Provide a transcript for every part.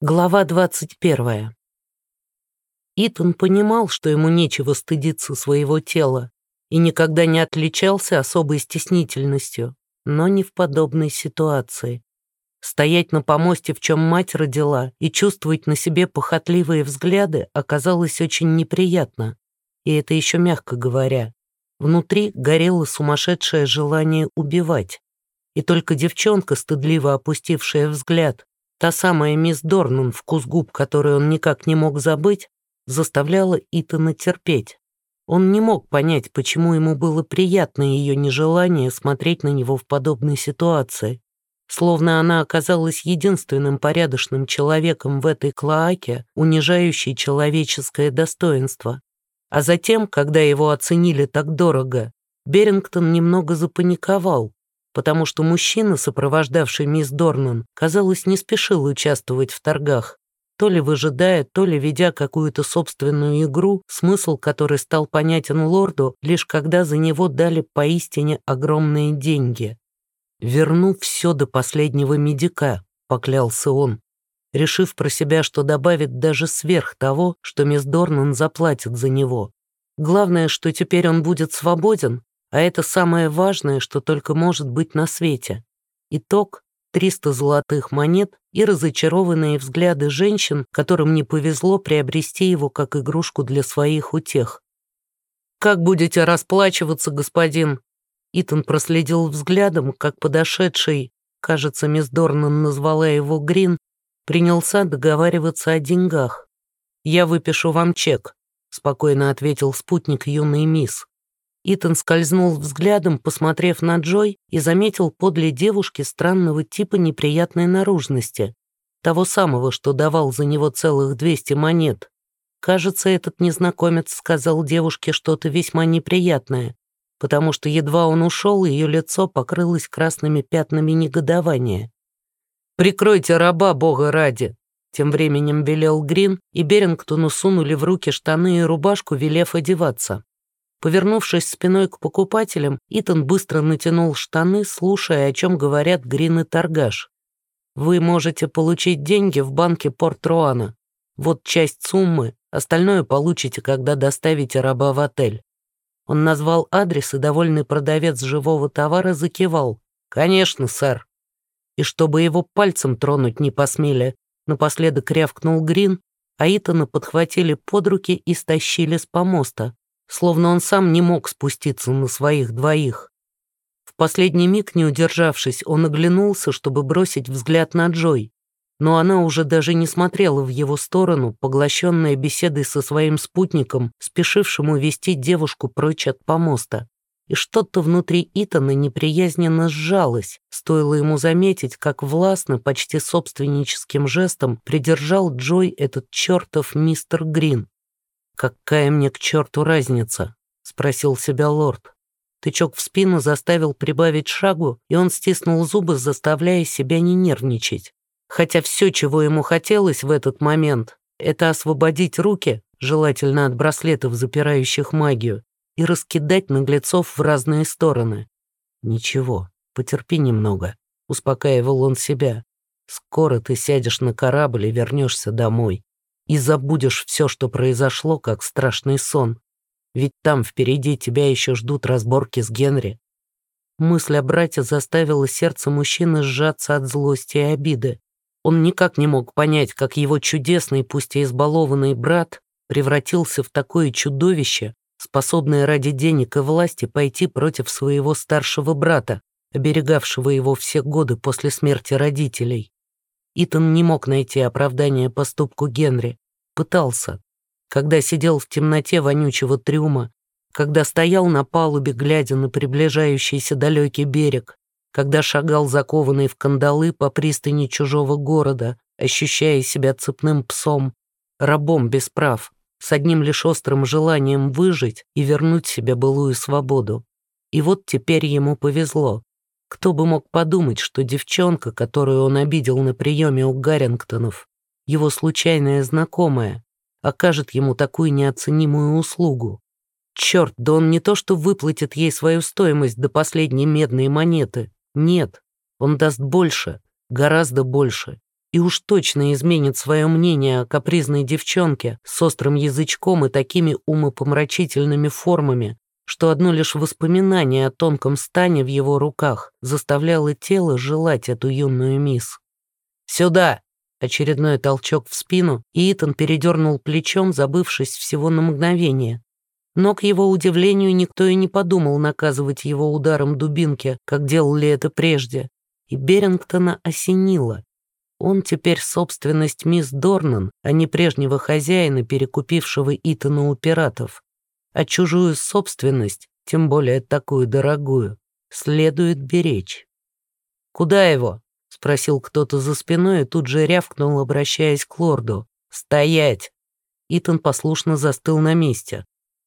Глава 21. Итан понимал, что ему нечего стыдиться своего тела и никогда не отличался особой стеснительностью, но не в подобной ситуации. Стоять на помосте, в чем мать родила, и чувствовать на себе похотливые взгляды оказалось очень неприятно, и это еще мягко говоря. Внутри горело сумасшедшее желание убивать, и только девчонка, стыдливо опустившая взгляд, Та самая мисс Дорнан, вкус губ, который он никак не мог забыть, заставляла Итана терпеть. Он не мог понять, почему ему было приятно ее нежелание смотреть на него в подобной ситуации. Словно она оказалась единственным порядочным человеком в этой клоаке, унижающей человеческое достоинство. А затем, когда его оценили так дорого, Берингтон немного запаниковал, потому что мужчина, сопровождавший мисс Дорнан, казалось, не спешил участвовать в торгах, то ли выжидая, то ли ведя какую-то собственную игру, смысл которой стал понятен лорду, лишь когда за него дали поистине огромные деньги. «Верну все до последнего медика», — поклялся он, решив про себя, что добавит даже сверх того, что мисс Дорнан заплатит за него. Главное, что теперь он будет свободен, а это самое важное, что только может быть на свете. Итог — 300 золотых монет и разочарованные взгляды женщин, которым не повезло приобрести его как игрушку для своих утех. «Как будете расплачиваться, господин?» Итан проследил взглядом, как подошедший, кажется, мисс Дорнан назвала его Грин, принялся договариваться о деньгах. «Я выпишу вам чек», — спокойно ответил спутник юной мисс. Итан скользнул взглядом, посмотрев на Джой, и заметил подле девушки странного типа неприятной наружности, того самого, что давал за него целых 200 монет. Кажется, этот незнакомец сказал девушке что-то весьма неприятное, потому что едва он ушел, ее лицо покрылось красными пятнами негодования. «Прикройте раба, бога ради!» Тем временем велел Грин, и Берингтону сунули в руки штаны и рубашку, велев одеваться. Повернувшись спиной к покупателям, Итан быстро натянул штаны, слушая, о чем говорят Грин и Торгаш. «Вы можете получить деньги в банке Порт-Руана. Вот часть суммы, остальное получите, когда доставите раба в отель». Он назвал адрес, и довольный продавец живого товара закивал. «Конечно, сэр». И чтобы его пальцем тронуть не посмели, напоследок рявкнул Грин, а Итана подхватили под руки и стащили с помоста словно он сам не мог спуститься на своих двоих. В последний миг, не удержавшись, он оглянулся, чтобы бросить взгляд на Джой, но она уже даже не смотрела в его сторону, поглощенная беседой со своим спутником, спешившим увести девушку прочь от помоста. И что-то внутри Итана неприязненно сжалось, стоило ему заметить, как властно, почти собственническим жестом придержал Джой этот чертов мистер Грин. «Какая мне к черту разница?» — спросил себя лорд. Тычок в спину заставил прибавить шагу, и он стиснул зубы, заставляя себя не нервничать. Хотя все, чего ему хотелось в этот момент, это освободить руки, желательно от браслетов, запирающих магию, и раскидать наглецов в разные стороны. «Ничего, потерпи немного», — успокаивал он себя. «Скоро ты сядешь на корабль и вернешься домой и забудешь все, что произошло, как страшный сон. Ведь там впереди тебя еще ждут разборки с Генри. Мысль о брате заставила сердце мужчины сжаться от злости и обиды. Он никак не мог понять, как его чудесный, пусть и избалованный брат превратился в такое чудовище, способное ради денег и власти пойти против своего старшего брата, оберегавшего его все годы после смерти родителей. Итан не мог найти оправдания поступку Генри. Пытался. Когда сидел в темноте вонючего трюма, когда стоял на палубе, глядя на приближающийся далекий берег, когда шагал закованный в кандалы по пристани чужого города, ощущая себя цепным псом, рабом без прав, с одним лишь острым желанием выжить и вернуть себе былую свободу. И вот теперь ему повезло. Кто бы мог подумать, что девчонка, которую он обидел на приеме у Гаррингтонов, его случайная знакомая, окажет ему такую неоценимую услугу. Черт, да он не то что выплатит ей свою стоимость до последней медной монеты. Нет, он даст больше, гораздо больше. и уж точно изменит свое мнение о капризной девчонке с острым язычком и такими умопомрачительными формами, что одно лишь воспоминание о тонком стане в его руках заставляло тело желать эту юную мисс. «Сюда!» — очередной толчок в спину, и Итан передернул плечом, забывшись всего на мгновение. Но, к его удивлению, никто и не подумал наказывать его ударом дубинки, как делали это прежде, и Берингтона осенило. Он теперь собственность мисс Дорнан, а не прежнего хозяина, перекупившего Итана у пиратов. А чужую собственность, тем более такую дорогую, следует беречь. «Куда его?» — спросил кто-то за спиной и тут же рявкнул, обращаясь к лорду. «Стоять!» Итан послушно застыл на месте.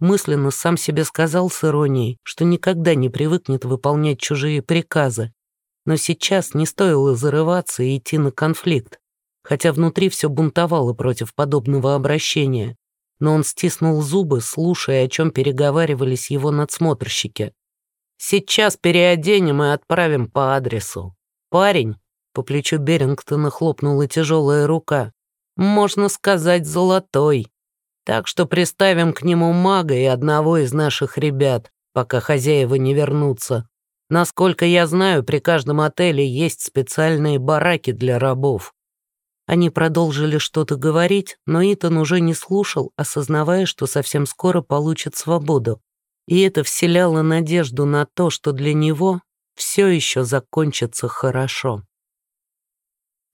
Мысленно сам себе сказал с иронией, что никогда не привыкнет выполнять чужие приказы, но сейчас не стоило зарываться и идти на конфликт, хотя внутри все бунтовало против подобного обращения. Но он стиснул зубы, слушая, о чем переговаривались его надсмотрщики. «Сейчас переоденем и отправим по адресу. Парень», — по плечу Берингтона хлопнула тяжелая рука, «можно сказать, золотой. Так что приставим к нему мага и одного из наших ребят, пока хозяева не вернутся. Насколько я знаю, при каждом отеле есть специальные бараки для рабов. Они продолжили что-то говорить, но Итан уже не слушал, осознавая, что совсем скоро получит свободу. И это вселяло надежду на то, что для него все еще закончится хорошо.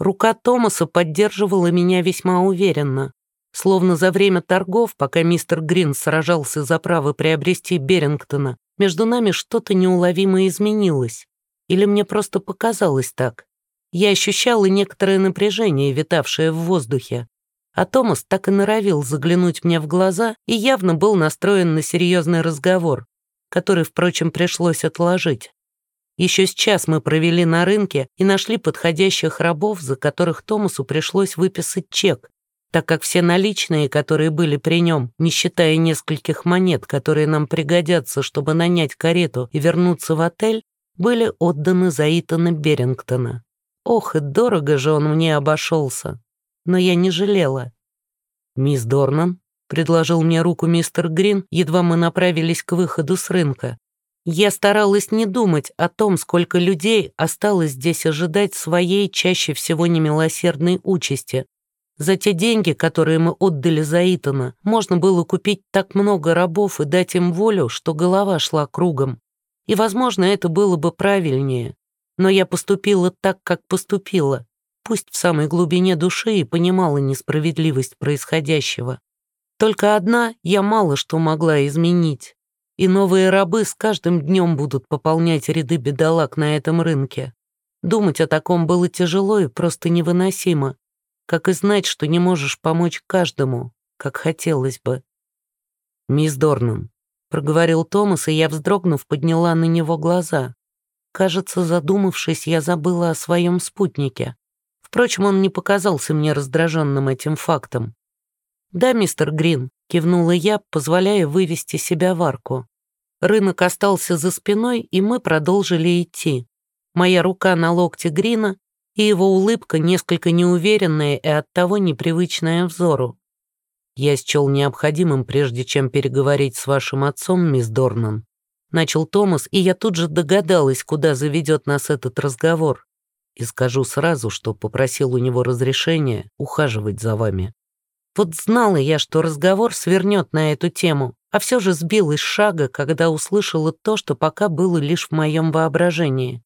Рука Томаса поддерживала меня весьма уверенно. Словно за время торгов, пока мистер Грин сражался за право приобрести Берингтона, между нами что-то неуловимо изменилось. Или мне просто показалось так. Я ощущала некоторое напряжение, витавшее в воздухе. А Томас так и норовил заглянуть мне в глаза и явно был настроен на серьезный разговор, который, впрочем, пришлось отложить. Еще с час мы провели на рынке и нашли подходящих рабов, за которых Томасу пришлось выписать чек, так как все наличные, которые были при нем, не считая нескольких монет, которые нам пригодятся, чтобы нанять карету и вернуться в отель, были отданы за Итана Берингтона. Ох, и дорого же он мне обошелся. Но я не жалела. «Мисс Дорнан», — предложил мне руку мистер Грин, едва мы направились к выходу с рынка. Я старалась не думать о том, сколько людей осталось здесь ожидать своей, чаще всего немилосердной участи, за те деньги, которые мы отдали за Итана, можно было купить так много рабов и дать им волю, что голова шла кругом. И, возможно, это было бы правильнее. Но я поступила так, как поступила, пусть в самой глубине души и понимала несправедливость происходящего. Только одна я мало что могла изменить. И новые рабы с каждым днем будут пополнять ряды бедолаг на этом рынке. Думать о таком было тяжело и просто невыносимо как и знать, что не можешь помочь каждому, как хотелось бы. «Мисс Дорнан», — проговорил Томас, и я, вздрогнув, подняла на него глаза. Кажется, задумавшись, я забыла о своем спутнике. Впрочем, он не показался мне раздраженным этим фактом. «Да, мистер Грин», — кивнула я, позволяя вывести себя в арку. Рынок остался за спиной, и мы продолжили идти. Моя рука на локте Грина, и его улыбка несколько неуверенная и оттого непривычная взору. «Я счел необходимым, прежде чем переговорить с вашим отцом, мисс Дорнан», начал Томас, и я тут же догадалась, куда заведет нас этот разговор. И скажу сразу, что попросил у него разрешения ухаживать за вами. Вот знала я, что разговор свернет на эту тему, а все же сбил из шага, когда услышала то, что пока было лишь в моем воображении.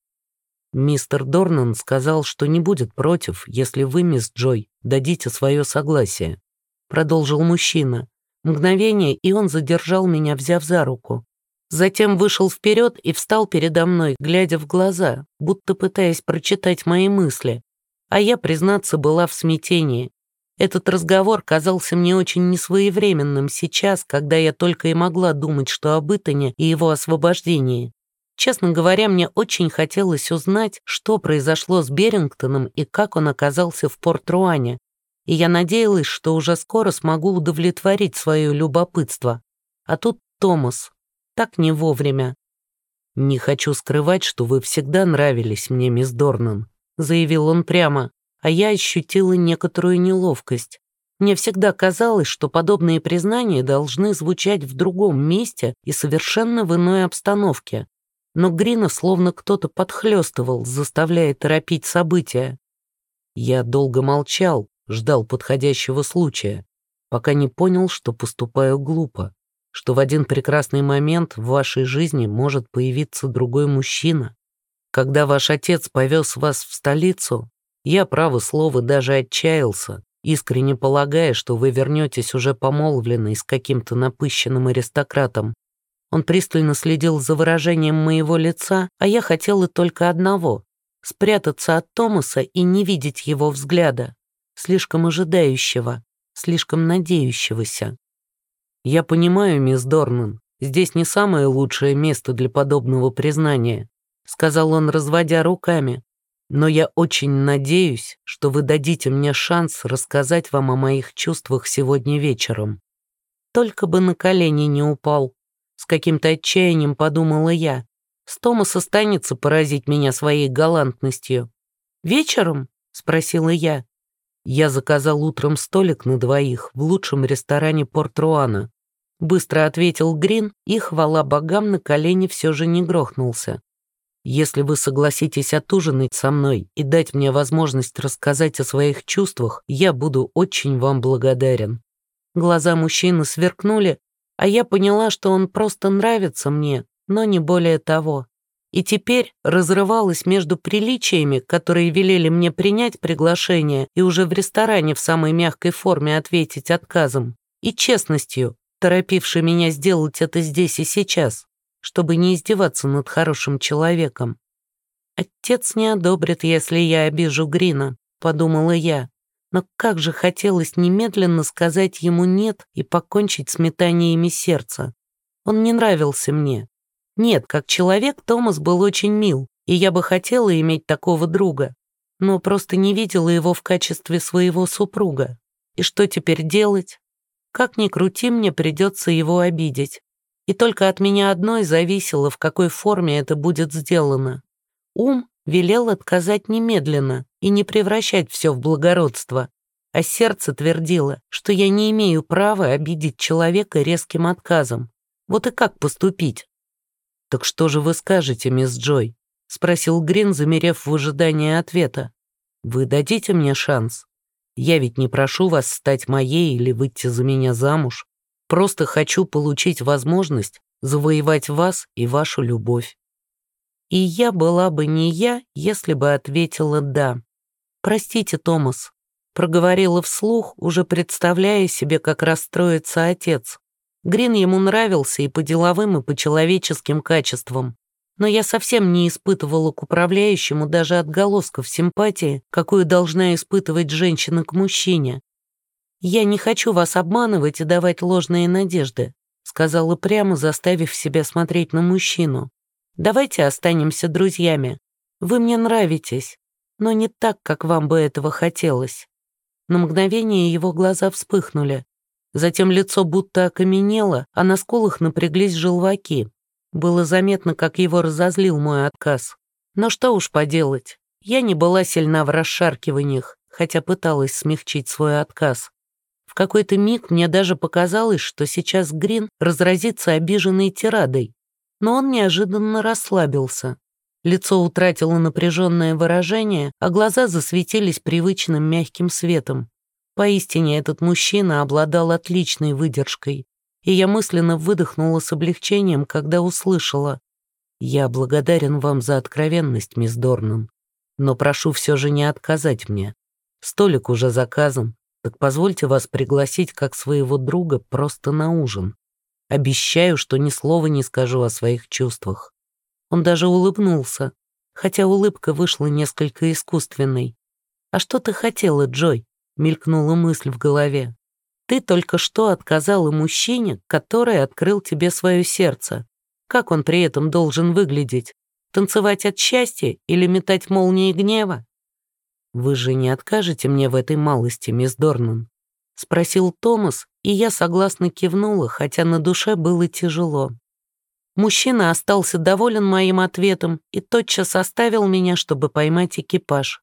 Мистер Дорнан сказал, что не будет против, если вы, мисс Джой, дадите свое согласие. Продолжил мужчина. Мгновение, и он задержал меня, взяв за руку. Затем вышел вперед и встал передо мной, глядя в глаза, будто пытаясь прочитать мои мысли. А я, признаться, была в смятении. Этот разговор казался мне очень несвоевременным сейчас, когда я только и могла думать, что об Итане и его освобождении. Честно говоря, мне очень хотелось узнать, что произошло с Берингтоном и как он оказался в Порт-Руане, и я надеялась, что уже скоро смогу удовлетворить свое любопытство. А тут Томас. Так не вовремя. «Не хочу скрывать, что вы всегда нравились мне, мисс Дорнан», — заявил он прямо. а я ощутила некоторую неловкость. Мне всегда казалось, что подобные признания должны звучать в другом месте и совершенно в иной обстановке. Но Грина словно кто-то подхлестывал, заставляя торопить события. Я долго молчал, ждал подходящего случая, пока не понял, что поступаю глупо, что в один прекрасный момент в вашей жизни может появиться другой мужчина. Когда ваш отец повез вас в столицу, я, право слово, даже отчаялся, искренне полагая, что вы вернетесь уже помолвленной с каким-то напыщенным аристократом. Он пристально следил за выражением моего лица, а я хотела только одного — спрятаться от Томаса и не видеть его взгляда, слишком ожидающего, слишком надеющегося. «Я понимаю, мисс Дорнан, здесь не самое лучшее место для подобного признания», сказал он, разводя руками. Но я очень надеюсь, что вы дадите мне шанс рассказать вам о моих чувствах сегодня вечером. Только бы на колени не упал. С каким-то отчаянием подумала я. С Томас останется поразить меня своей галантностью. «Вечером?» — спросила я. Я заказал утром столик на двоих в лучшем ресторане Порт-Руана. Быстро ответил Грин, и, хвала богам, на колени все же не грохнулся. Если вы согласитесь отужинать со мной и дать мне возможность рассказать о своих чувствах, я буду очень вам благодарен». Глаза мужчины сверкнули, а я поняла, что он просто нравится мне, но не более того. И теперь разрывалась между приличиями, которые велели мне принять приглашение и уже в ресторане в самой мягкой форме ответить отказом, и честностью, торопившей меня сделать это здесь и сейчас чтобы не издеваться над хорошим человеком. «Отец не одобрит, если я обижу Грина», — подумала я. Но как же хотелось немедленно сказать ему «нет» и покончить с метаниями сердца. Он не нравился мне. Нет, как человек Томас был очень мил, и я бы хотела иметь такого друга, но просто не видела его в качестве своего супруга. И что теперь делать? Как ни крути, мне придется его обидеть. И только от меня одной зависело, в какой форме это будет сделано. Ум велел отказать немедленно и не превращать все в благородство, а сердце твердило, что я не имею права обидеть человека резким отказом. Вот и как поступить? «Так что же вы скажете, мисс Джой?» — спросил Грин, замерев в ожидании ответа. «Вы дадите мне шанс? Я ведь не прошу вас стать моей или выйти за меня замуж. Просто хочу получить возможность завоевать вас и вашу любовь. И я была бы не я, если бы ответила «да». «Простите, Томас», — проговорила вслух, уже представляя себе, как расстроится отец. Грин ему нравился и по деловым, и по человеческим качествам. Но я совсем не испытывала к управляющему даже отголосков симпатии, какую должна испытывать женщина к мужчине. «Я не хочу вас обманывать и давать ложные надежды», сказала прямо, заставив себя смотреть на мужчину. «Давайте останемся друзьями. Вы мне нравитесь, но не так, как вам бы этого хотелось». На мгновение его глаза вспыхнули. Затем лицо будто окаменело, а на скулах напряглись желваки. Было заметно, как его разозлил мой отказ. Но что уж поделать, я не была сильна в расшаркиваниях, хотя пыталась смягчить свой отказ. В какой-то миг мне даже показалось, что сейчас Грин разразится обиженной тирадой, но он неожиданно расслабился. Лицо утратило напряженное выражение, а глаза засветились привычным мягким светом. Поистине этот мужчина обладал отличной выдержкой, и я мысленно выдохнула с облегчением, когда услышала. «Я благодарен вам за откровенность, мисс Дорнан, но прошу все же не отказать мне. Столик уже заказан, так позвольте вас пригласить как своего друга просто на ужин. Обещаю, что ни слова не скажу о своих чувствах». Он даже улыбнулся, хотя улыбка вышла несколько искусственной. «А что ты хотела, Джой?» — мелькнула мысль в голове. «Ты только что отказала мужчине, который открыл тебе свое сердце. Как он при этом должен выглядеть? Танцевать от счастья или метать молнии гнева?» «Вы же не откажете мне в этой малости, мисс Дорнан?» — спросил Томас, и я согласно кивнула, хотя на душе было тяжело. Мужчина остался доволен моим ответом и тотчас оставил меня, чтобы поймать экипаж.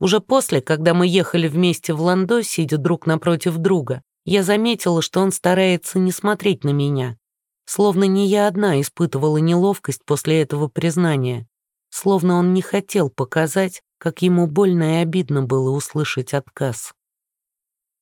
Уже после, когда мы ехали вместе в Ландо, сидя друг напротив друга, я заметила, что он старается не смотреть на меня. Словно не я одна испытывала неловкость после этого признания. Словно он не хотел показать, как ему больно и обидно было услышать отказ.